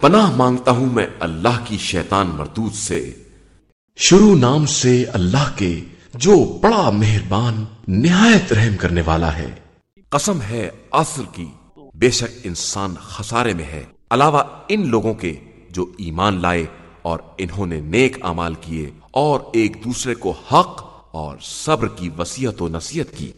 پناہ مانگتا ہوں میں اللہ کی شیطان مردود سے۔ شروع نام سے اللہ کے جو بڑا مہربان، نہایت رحم کرنے والا ہے۔ قسم ہے عصر کی، بے شک انسان خسارے میں ہے۔ علاوہ ان لوگوں کے جو ایمان لائے اور انہوں نے نیک امال کیے اور ایک دوسرے کو حق اور صبر کی وسیعت و نصیحت کی۔